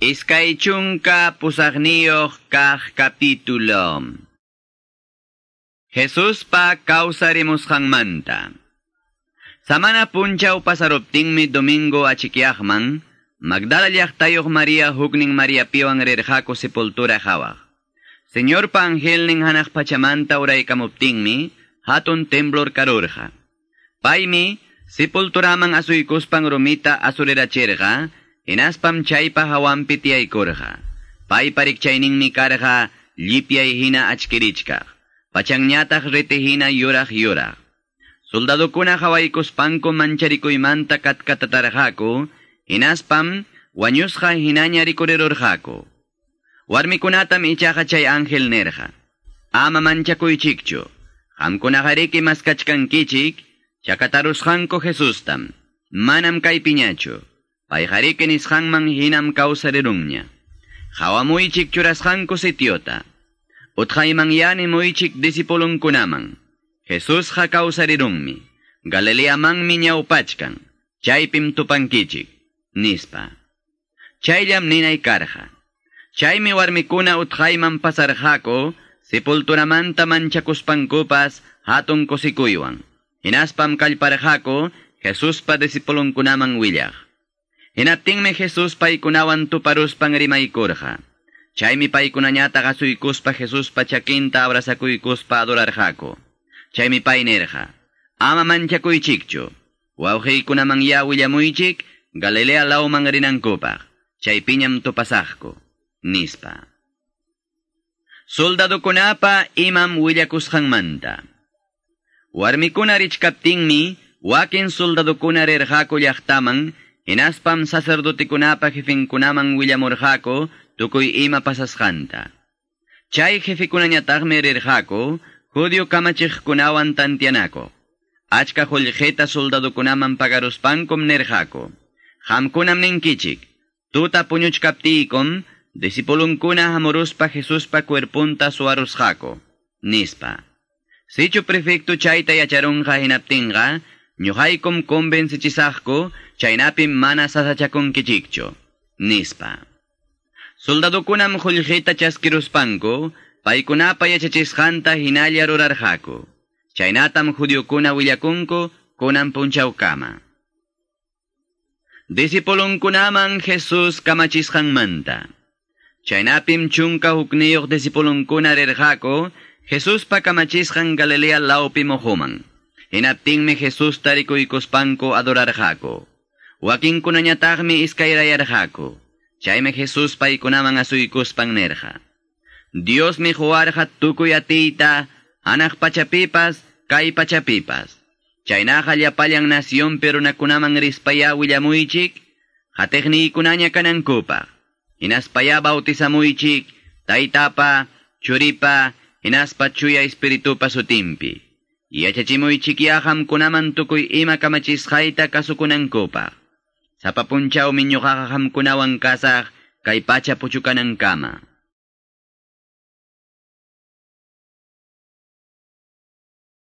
Iskay chunka pusagniyoh kah kapitulo. Jesus pa kausarimushang manta. Samana punchaw pasarupting mi Domingo achikiakman, magdalalyak tayo Maria hugning Maria Pio ang rerjako sepultura hawak. Señor pa anghel ning hanak pachamanta uray kamupting mi, hatun temblor karurja. Pay mi, sepulturamang asuykus pang rumita asureracherga, Inaspam chaypa hawan pitiay kurha. Paiparik chayning mi karha, lipiay hina achkirichka. Pachangnyatak retehina yurak yurak. Soldado kuna hawaikus panko mancharikoy manta katkatatarhako, inaspam wanyusha hinanyarikorerorhako. Warmikunatam ichaha chay angel nerha. Ama manchako ichikcho. Hamkunahariki maskachkan kichik, chakatarushanko jesustam. Manam kay piñacho. Payharikin ishangmang hinam kausarirungnya. Hawamuichik churashanko sitiota. Uthaymang yani muichik disipulong kunamang. Jesus ha kausarirungmi. Galilea mang minyaupachkan. Chaypim tupangkichik. Nispa. Chaylam ninay karha. Chaymi warmikuna uthayman pasarhako, sepulturamanta manchakuspangkupas hatong kosikuywan. Hinaspam kalparhako, Jesus pa disipulong kunamang wilyah. Hinatingme Jesus pay kunawan tu parus pangrimay kurha. Chay mi pay kunanyata kasuykus pa Jesus pa chakinta abrazakuykus pa adorarjako. Chay mi pay nerja. Ama manchakuy chikcho. Wawhey kunamang yawillamuychik, Galilea law mangrinang kupak. Chay pinyam tu pasajko. Nispa. Soldado kunapa imam willakushang manta. Warmi kuna rich kapting mi, wakin soldado kuna rerjako yachtamang, Inaspam sacerdote kunapa jefin kunaman willamurjako, tukuy ima pasasjanta. Chay jefe kunanyatagme rirjako, judio kamachich kunawan tantianako. Achka joljeta soldado kunaman pagaruspankom nerjako. Hamkunam ninkichik, tuta puñuchkaptiikom, disipulunkuna hamuruspa Jesuspa cuerpunta suarusjako. Nispa. Sichu prefecto chayta yacharunja hinaptinga, ñuhaikom convencichisajko, chainapim mana sasachakon nispa. Soldadokunam kunam huljeta chaskiruspanko, paikunapa yachachishanta hinaliarurarjako, chainatam judiokuna willakunko, kunan punchaukama. Disipulon Jesus kamachishan manta. Chainapim chunka hukniyok disipulon kunarerjako, Jesus pa kamachishan Galilea laupimohuman. Hinaptingme Jesus tarikuykospanko adorarjako. Wakin kunanyatagmi iskayrayarjako. Chayme Jesus paykunaman asuykuspang nerja. Dios mi juarja tukuy atita, anak pachapipas, kay pachapipas. Chaynaja llapalyang nación pero nakunaman rispaya willamuychik, hatekni kunanya kanankupa. Inaspaya bautizamuychik, taitapa, churipa, inaspa chuya espiritupa sutimpi. Yachachimuy chikiaham kunaman tukuy ima kamachisjayta kasukunankupaq. Sa papunchaw minyo kakaham kunawan kasah kay pacha puchukanang kama.